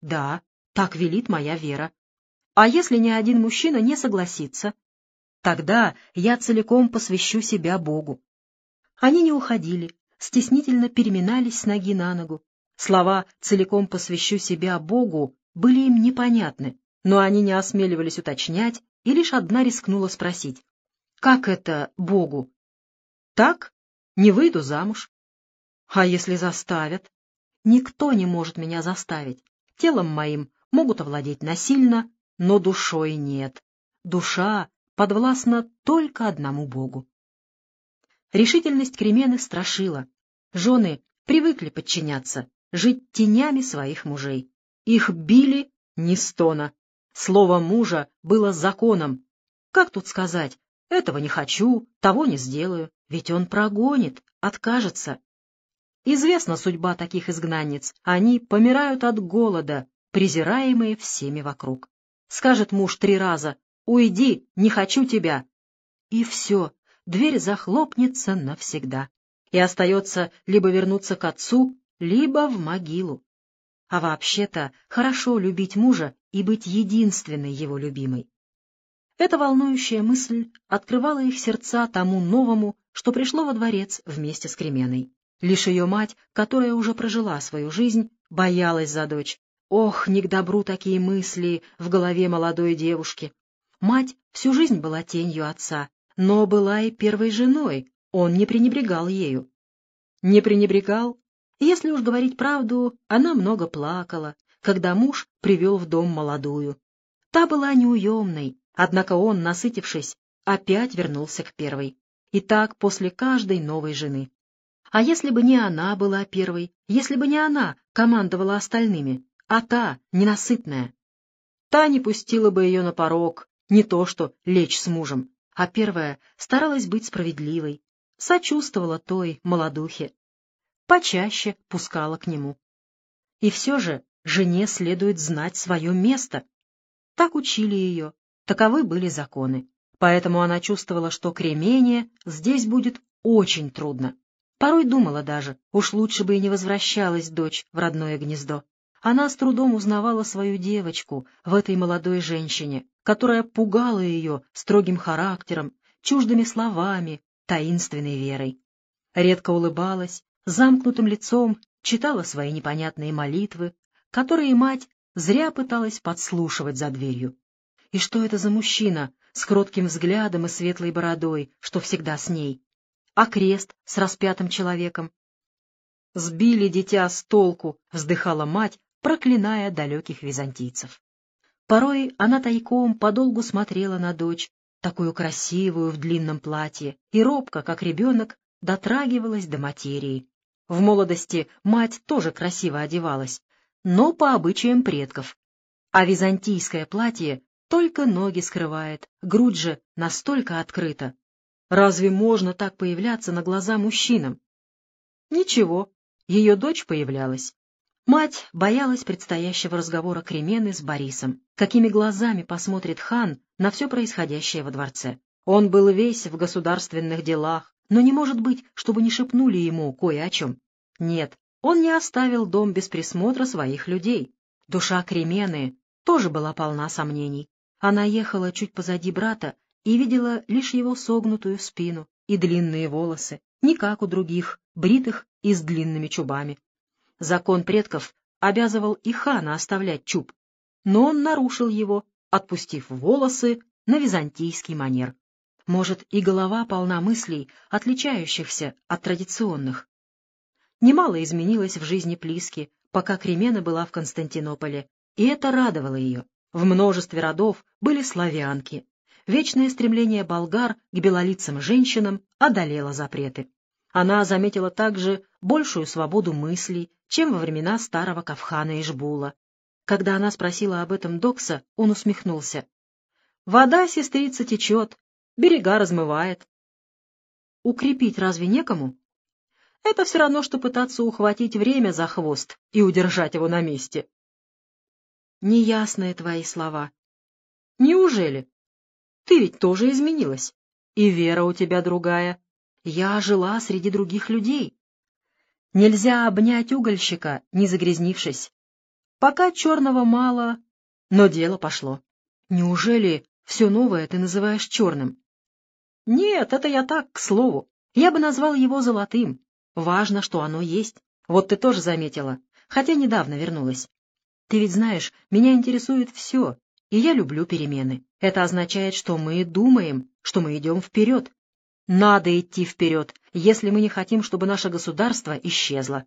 Да, так велит моя вера. А если ни один мужчина не согласится? Тогда я целиком посвящу себя Богу. Они не уходили, стеснительно переминались с ноги на ногу. Слова «целиком посвящу себя Богу» были им непонятны, но они не осмеливались уточнять, и лишь одна рискнула спросить. «Как это Богу?» «Так? Не выйду замуж». «А если заставят?» «Никто не может меня заставить. Телом моим могут овладеть насильно, но душой нет. Душа подвластна только одному Богу». Решительность Кремены страшила. Жены привыкли подчиняться, жить тенями своих мужей. Их били ни стона. Слово мужа было законом. Как тут сказать? Этого не хочу, того не сделаю, ведь он прогонит, откажется. Известна судьба таких изгнанниц. Они помирают от голода, презираемые всеми вокруг. Скажет муж три раза «Уйди, не хочу тебя!» И все, дверь захлопнется навсегда. И остается либо вернуться к отцу, либо в могилу. А вообще-то хорошо любить мужа и быть единственной его любимой. Эта волнующая мысль открывала их сердца тому новому, что пришло во дворец вместе с Кременой. Лишь ее мать, которая уже прожила свою жизнь, боялась за дочь. Ох, не к добру такие мысли в голове молодой девушки. Мать всю жизнь была тенью отца, но была и первой женой, он не пренебрегал ею. Не пренебрегал если уж говорить правду, она много плакала, когда муж привел в дом молодую. Та была неуемной, однако он, насытившись, опять вернулся к первой. И так после каждой новой жены. А если бы не она была первой, если бы не она командовала остальными, а та, ненасытная? Та не пустила бы ее на порог, не то что лечь с мужем, а первая старалась быть справедливой, сочувствовала той, молодухе, почаще пускала к нему. И все же жене следует знать свое место. Так учили ее, таковы были законы. Поэтому она чувствовала, что кремение здесь будет очень трудно. Порой думала даже, уж лучше бы и не возвращалась дочь в родное гнездо. Она с трудом узнавала свою девочку в этой молодой женщине, которая пугала ее строгим характером, чуждыми словами, таинственной верой. Редко улыбалась, замкнутым лицом читала свои непонятные молитвы, которые мать зря пыталась подслушивать за дверью. И что это за мужчина с кротким взглядом и светлой бородой, что всегда с ней? А крест с распятым человеком? «Сбили дитя с толку», — вздыхала мать, проклиная далеких византийцев. Порой она тайком подолгу смотрела на дочь, такую красивую в длинном платье, и робко, как ребенок, дотрагивалась до материи, в молодости мать тоже красиво одевалась, но по обычаям предков. А византийское платье только ноги скрывает, грудь же настолько открыта. Разве можно так появляться на глаза мужчинам? Ничего, ее дочь появлялась. Мать боялась предстоящего разговора Кремены с Борисом. Какими глазами посмотрит хан на все происходящее во дворце? Он был весь в государственных делах, но не может быть, чтобы не шепнули ему кое о чем. Нет, он не оставил дом без присмотра своих людей. Душа Кремены тоже была полна сомнений. Она ехала чуть позади брата и видела лишь его согнутую спину и длинные волосы, не как у других, бритых и с длинными чубами. Закон предков обязывал и хана оставлять чуб, но он нарушил его, отпустив волосы на византийский манер. Может, и голова полна мыслей, отличающихся от традиционных. Немало изменилось в жизни Плиски, пока Кремена была в Константинополе, и это радовало ее. В множестве родов были славянки. Вечное стремление болгар к белолицым женщинам одолело запреты. Она заметила также большую свободу мыслей, чем во времена старого Кавхана и Жбула. Когда она спросила об этом Докса, он усмехнулся. «Вода, сестрица, течет, берега размывает. Укрепить разве некому? Это все равно, что пытаться ухватить время за хвост и удержать его на месте. Неясные твои слова. Неужели? Ты ведь тоже изменилась. И вера у тебя другая. Я жила среди других людей. Нельзя обнять угольщика, не загрязнившись. Пока черного мало, но дело пошло. Неужели все новое ты называешь черным? Нет, это я так, к слову. Я бы назвал его золотым. Важно, что оно есть. Вот ты тоже заметила, хотя недавно вернулась. Ты ведь знаешь, меня интересует все, и я люблю перемены. Это означает, что мы думаем, что мы идем вперед. Надо идти вперед, если мы не хотим, чтобы наше государство исчезло.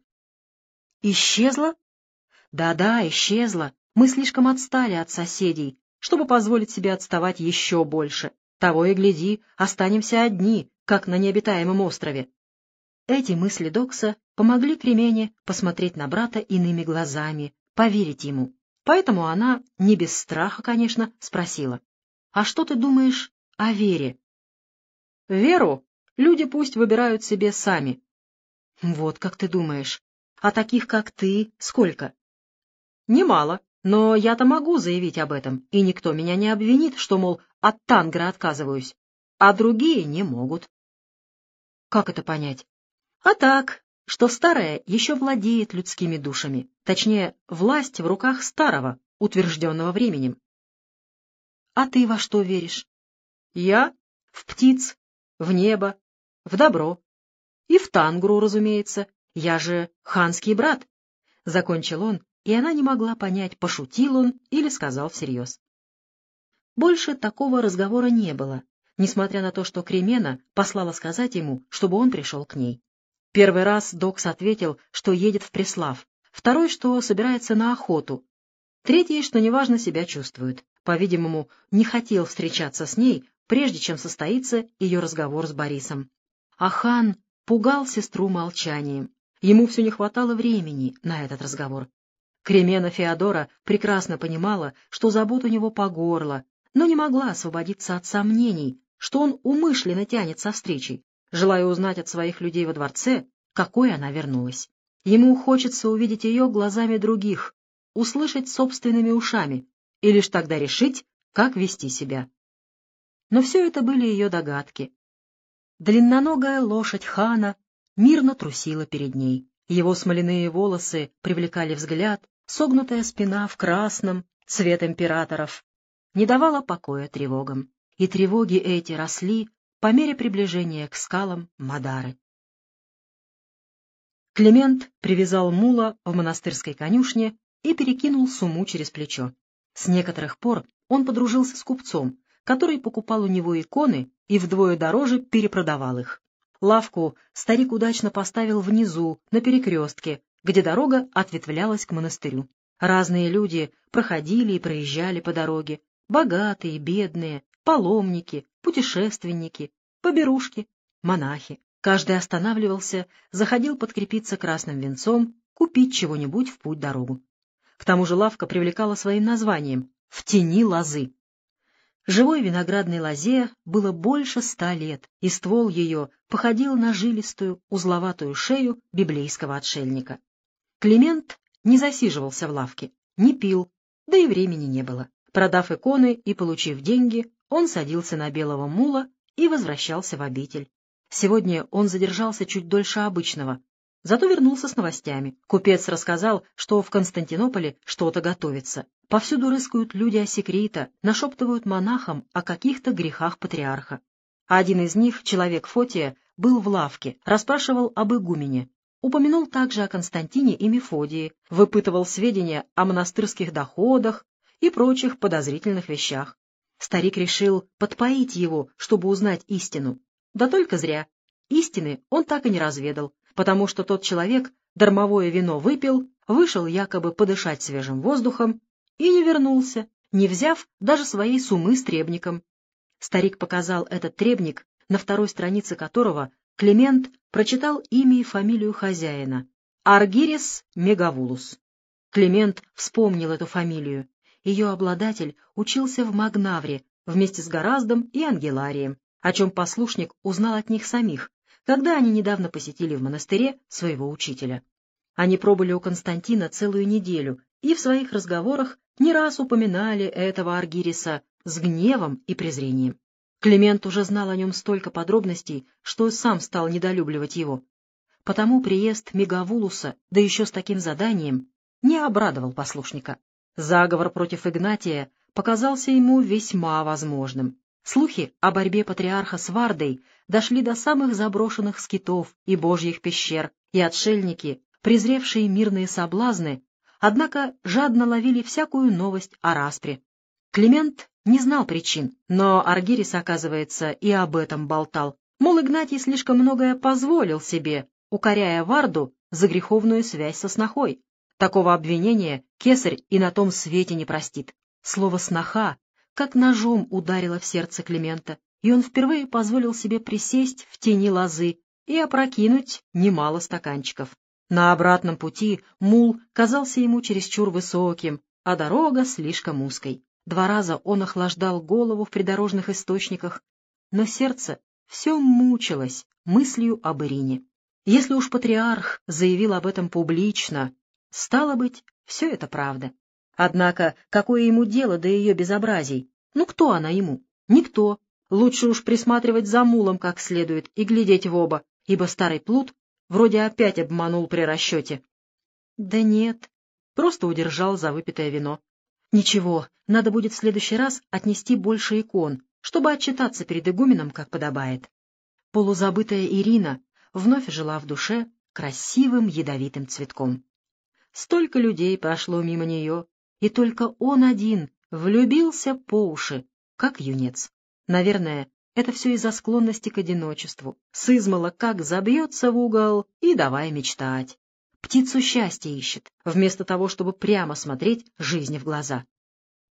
Исчезло? Да-да, исчезло. Мы слишком отстали от соседей, чтобы позволить себе отставать еще больше. Того и гляди, останемся одни, как на необитаемом острове. Эти мысли Докса помогли Кремене посмотреть на брата иными глазами, поверить ему. Поэтому она, не без страха, конечно, спросила, «А что ты думаешь о вере?» «Веру люди пусть выбирают себе сами». «Вот как ты думаешь. А таких, как ты, сколько?» «Немало, но я-то могу заявить об этом, и никто меня не обвинит, что, мол, от тангра отказываюсь, а другие не могут». «Как это понять?» «А так, что старое еще владеет людскими душами, точнее, власть в руках старого, утвержденного временем. А ты во что веришь? Я? В птиц, в небо, в добро. И в тангру, разумеется. Я же ханский брат. Закончил он, и она не могла понять, пошутил он или сказал всерьез. Больше такого разговора не было, несмотря на то, что Кремена послала сказать ему, чтобы он пришел к ней. Первый раз Докс ответил, что едет в Преслав, второй, что собирается на охоту, третий, что неважно себя чувствует. По-видимому, не хотел встречаться с ней, прежде чем состоится ее разговор с Борисом. А хан пугал сестру молчанием. Ему все не хватало времени на этот разговор. Кремена Феодора прекрасно понимала, что забот у него по горло, но не могла освободиться от сомнений, что он умышленно тянет со встречей желая узнать от своих людей во дворце, какой она вернулась. Ему хочется увидеть ее глазами других, услышать собственными ушами и лишь тогда решить, как вести себя. Но все это были ее догадки. Длинноногая лошадь хана мирно трусила перед ней. Его смоляные волосы привлекали взгляд, согнутая спина в красном, цвет императоров, не давала покоя тревогам. И тревоги эти росли, по мере приближения к скалам Мадары. Климент привязал мула в монастырской конюшне и перекинул сумму через плечо. С некоторых пор он подружился с купцом, который покупал у него иконы и вдвое дороже перепродавал их. Лавку старик удачно поставил внизу, на перекрестке, где дорога ответвлялась к монастырю. Разные люди проходили и проезжали по дороге, богатые, бедные, паломники, путешественники, поберушки, монахи. Каждый останавливался, заходил подкрепиться красным венцом, купить чего-нибудь в путь-дорогу. К тому же лавка привлекала своим названием «В тени лозы». Живой виноградной лозе было больше ста лет, и ствол ее походил на жилистую, узловатую шею библейского отшельника. Климент не засиживался в лавке, не пил, да и времени не было. Продав иконы и получив деньги, он садился на белого мула и возвращался в обитель. Сегодня он задержался чуть дольше обычного, зато вернулся с новостями. Купец рассказал, что в Константинополе что-то готовится. Повсюду рыскают люди о секрета, нашептывают монахам о каких-то грехах патриарха. Один из них, человек Фотия, был в лавке, расспрашивал об игумене. Упомянул также о Константине и Мефодии, выпытывал сведения о монастырских доходах и прочих подозрительных вещах. Старик решил подпоить его, чтобы узнать истину. Да только зря. Истины он так и не разведал, потому что тот человек дармовое вино выпил, вышел якобы подышать свежим воздухом и не вернулся, не взяв даже своей сумы с требником. Старик показал этот требник, на второй странице которого Климент прочитал имя и фамилию хозяина — Аргирис Мегавулус. Климент вспомнил эту фамилию ее обладатель учился в Магнавре вместе с Гораздом и Ангеларием, о чем послушник узнал от них самих, когда они недавно посетили в монастыре своего учителя. Они пробыли у Константина целую неделю и в своих разговорах не раз упоминали этого Аргириса с гневом и презрением. Климент уже знал о нем столько подробностей, что сам стал недолюбливать его. Потому приезд Мегавулуса, да еще с таким заданием, не обрадовал послушника. Заговор против Игнатия показался ему весьма возможным. Слухи о борьбе патриарха с Вардой дошли до самых заброшенных скитов и божьих пещер, и отшельники, презревшие мирные соблазны, однако жадно ловили всякую новость о распре. Климент не знал причин, но Аргирис, оказывается, и об этом болтал. Мол, Игнатий слишком многое позволил себе, укоряя Варду за греховную связь со снохой. Такого обвинения кесарь и на том свете не простит. Слово «сноха» как ножом ударило в сердце Климента, и он впервые позволил себе присесть в тени лозы и опрокинуть немало стаканчиков. На обратном пути мул казался ему чересчур высоким, а дорога слишком узкой. Два раза он охлаждал голову в придорожных источниках, но сердце все мучилось мыслью об Ирине. Если уж патриарх заявил об этом публично, стало быть, все это правда. Однако, какое ему дело до ее безобразий? Ну, кто она ему? Никто. Лучше уж присматривать за мулом как следует и глядеть в оба, ибо старый плут вроде опять обманул при расчете. Да нет, просто удержал за выпитое вино. Ничего, надо будет в следующий раз отнести больше икон, чтобы отчитаться перед игуменом, как подобает. Полузабытая Ирина вновь жила в душе красивым ядовитым цветком. Столько людей прошло мимо нее, и только он один влюбился по уши, как юнец. Наверное, это все из-за склонности к одиночеству. Сызмала как забьется в угол и давай мечтать. Птицу счастья ищет, вместо того, чтобы прямо смотреть жизни в глаза.